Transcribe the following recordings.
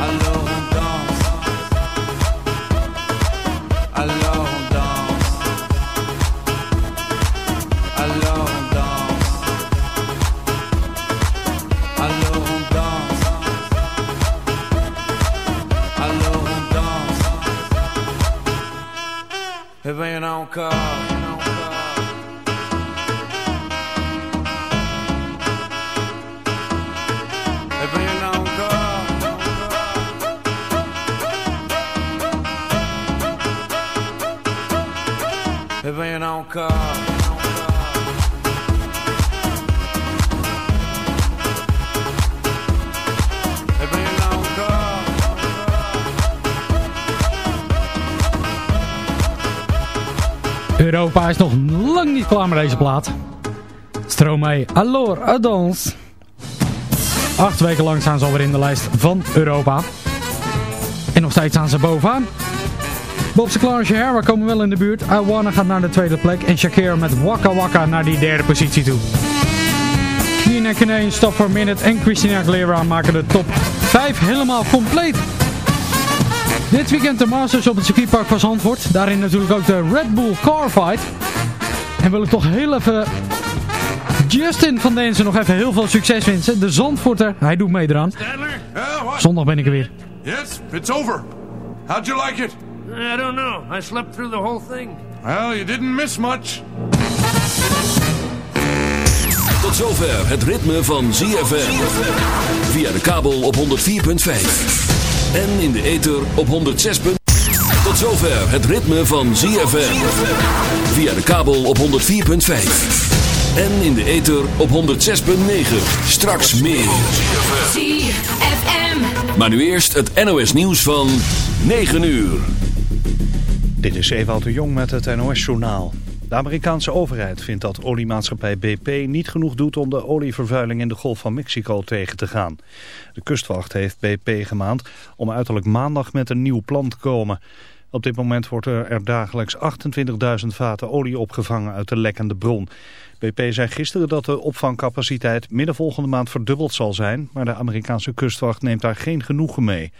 Alors on Stromae, alors, adons. Acht weken lang staan ze alweer in de lijst van Europa. En nog steeds staan ze bovenaan. Bob Sinclair en Shahara komen wel in de buurt. I Wanna gaat naar de tweede plek. En Shakira met Waka Waka naar die derde positie toe. Kine Kane, Stop for Minute en Christina Aguilera maken de top 5 helemaal compleet. Dit weekend de Masters op het circuitpark van Zandvoort. Daarin natuurlijk ook de Red Bull Car Fight. En wil ik toch heel even Justin van Denzen nog even heel veel succes wensen. De Zandvoorter, hij doet mee eraan. Zondag ben ik er weer. Yes, it's over. How'd you like it? I don't know. I slept through the whole thing. Well, you didn't miss much. Tot zover het ritme van ZFM. Via de kabel op 104.5. En in de ether op 106. Tot zover het ritme van ZFM. Via de kabel op 104.5. En in de ether op 106.9. Straks meer. ZFM. Maar nu eerst het NOS nieuws van 9 uur. Dit is Ewout de Jong met het NOS-journaal. De Amerikaanse overheid vindt dat oliemaatschappij BP niet genoeg doet om de olievervuiling in de Golf van Mexico tegen te gaan. De kustwacht heeft BP gemaand om uiterlijk maandag met een nieuw plan te komen. Op dit moment wordt er, dagelijks 28.000 vaten olie opgevangen uit de lekkende bron. BP zei gisteren dat de opvangcapaciteit midden volgende maand verdubbeld zal zijn, maar de Amerikaanse kustwacht neemt daar geen genoegen mee.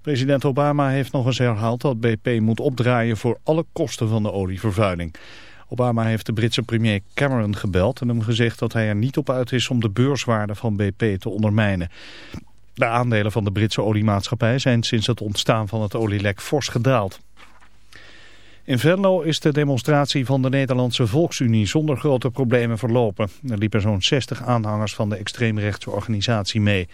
President Obama heeft nog eens herhaald dat BP moet opdraaien voor alle kosten van de olievervuiling. Obama heeft de Britse premier Cameron gebeld en hem gezegd dat hij er niet op uit is om de beurswaarde van BP te ondermijnen. De aandelen van de Britse oliemaatschappij zijn sinds het ontstaan van het olielek fors gedaald. In Venlo is de demonstratie van de Nederlandse Volksunie zonder grote problemen verlopen. Er liepen zo'n 60 aanhangers van de extreemrechtse organisatie mee.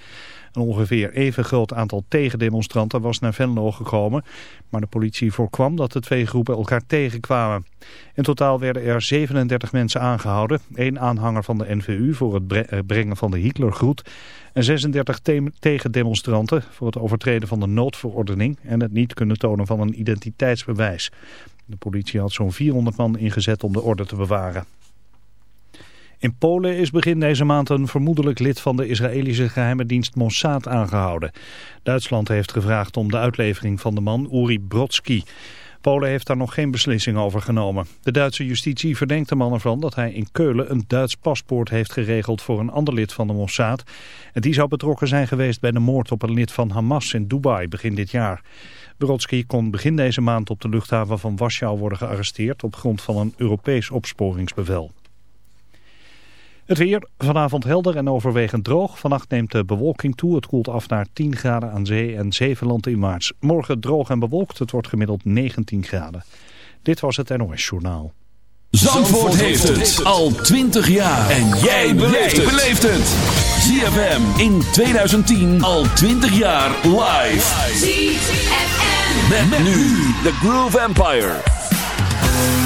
Een ongeveer even groot aantal tegendemonstranten was naar Venlo gekomen, maar de politie voorkwam dat de twee groepen elkaar tegenkwamen. In totaal werden er 37 mensen aangehouden, één aanhanger van de NVU voor het eh, brengen van de Hitlergroet en 36 te- tegendemonstranten voor het overtreden van de noodverordening en het niet kunnen tonen van een identiteitsbewijs. De politie had zo'n 400 man ingezet om de orde te bewaren. In Polen is begin deze maand een vermoedelijk lid van de Israëlische geheime dienst Mossad aangehouden. Duitsland heeft gevraagd om de uitlevering van de man Uri Brodsky. Polen heeft daar nog geen beslissing over genomen. De Duitse justitie verdenkt de man ervan dat hij in Keulen een Duits paspoort heeft geregeld voor een ander lid van de Mossad. En die zou betrokken zijn geweest bij de moord op een lid van Hamas in Dubai begin dit jaar. Brodsky kon begin deze maand op de luchthaven van Warschau worden gearresteerd op grond van een Europees opsporingsbevel. Het weer, vanavond helder en overwegend droog. Vannacht neemt de bewolking toe. Het koelt af naar 10 graden aan zee en 7 land in maart. Morgen droog en bewolkt. Het wordt gemiddeld 19 graden. Dit was het NOS Journaal. Zandvoort heeft het al 20 jaar. En jij beleeft het. ZFM in 2010 al 20 jaar live. ZFM. Met, nu de Groove Empire.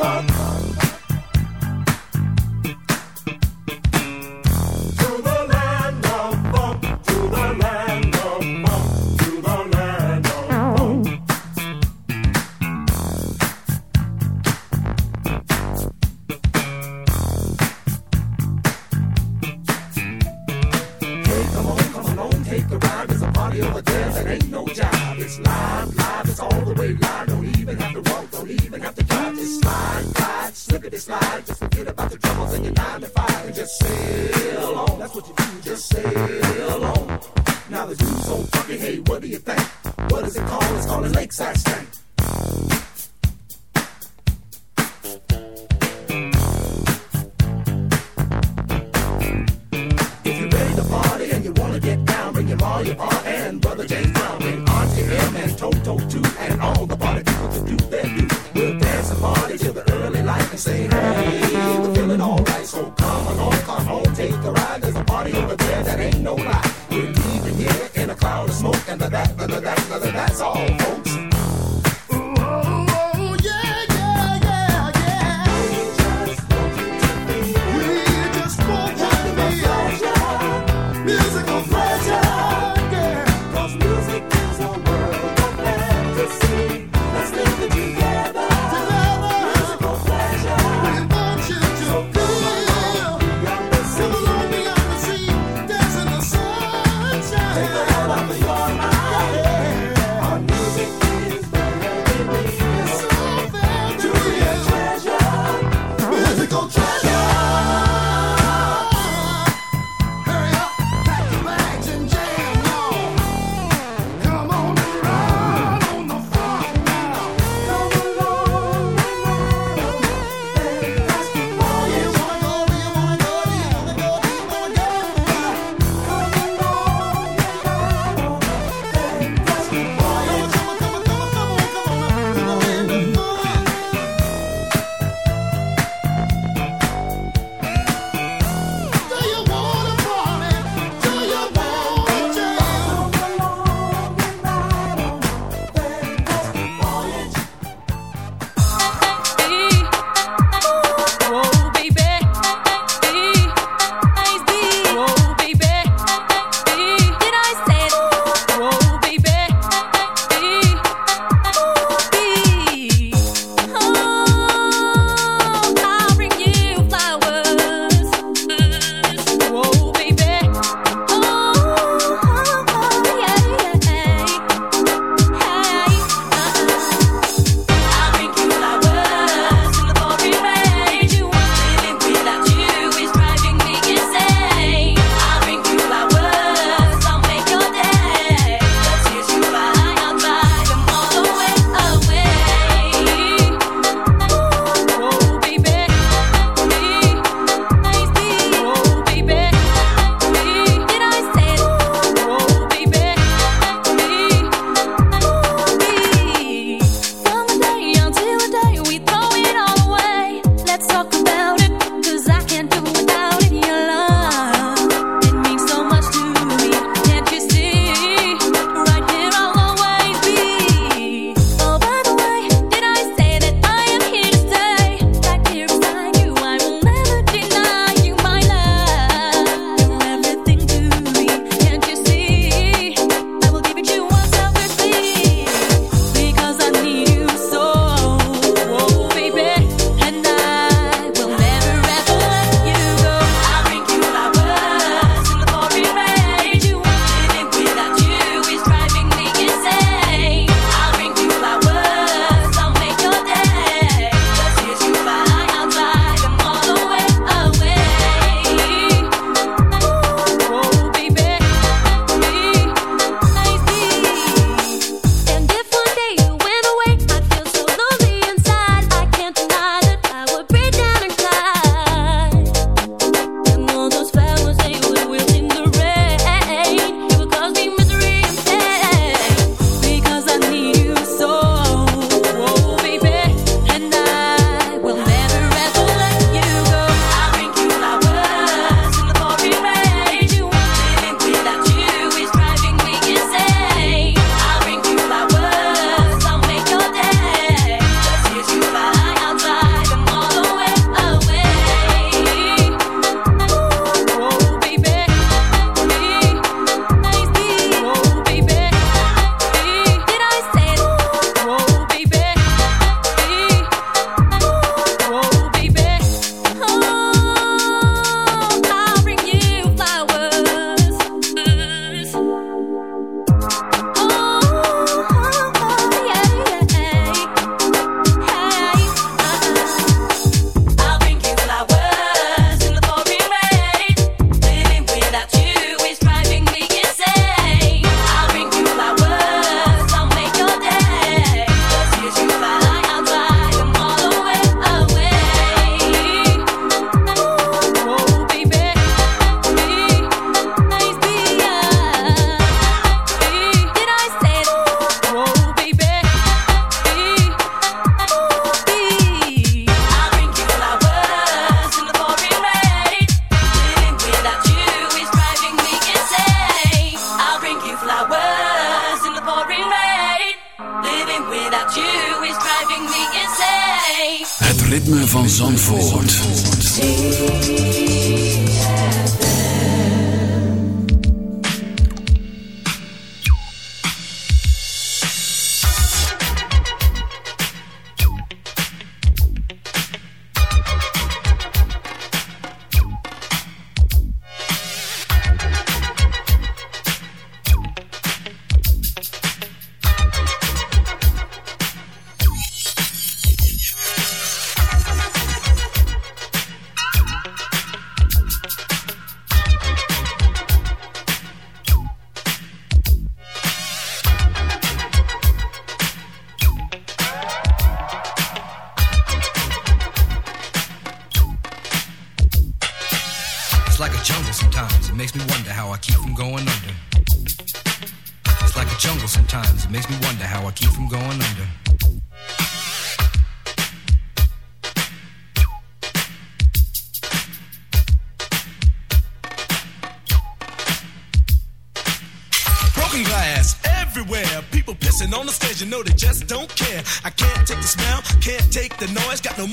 Just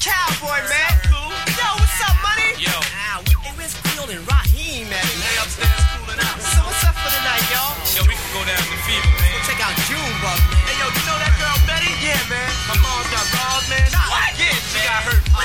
Cowboy, man. Cool. Yo, what's up, money? Yo. Ah, hey, where's Field and Raheem at? They upstairs cooling out. So what's up for the night, y'all? Yo, we can go down to the fever, man. Go check out Junebug, man. Hey, yo, you know that girl Betty? Yeah, man. My mom got robbed, man. What? Yeah, She got hurt. When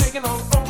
shaking on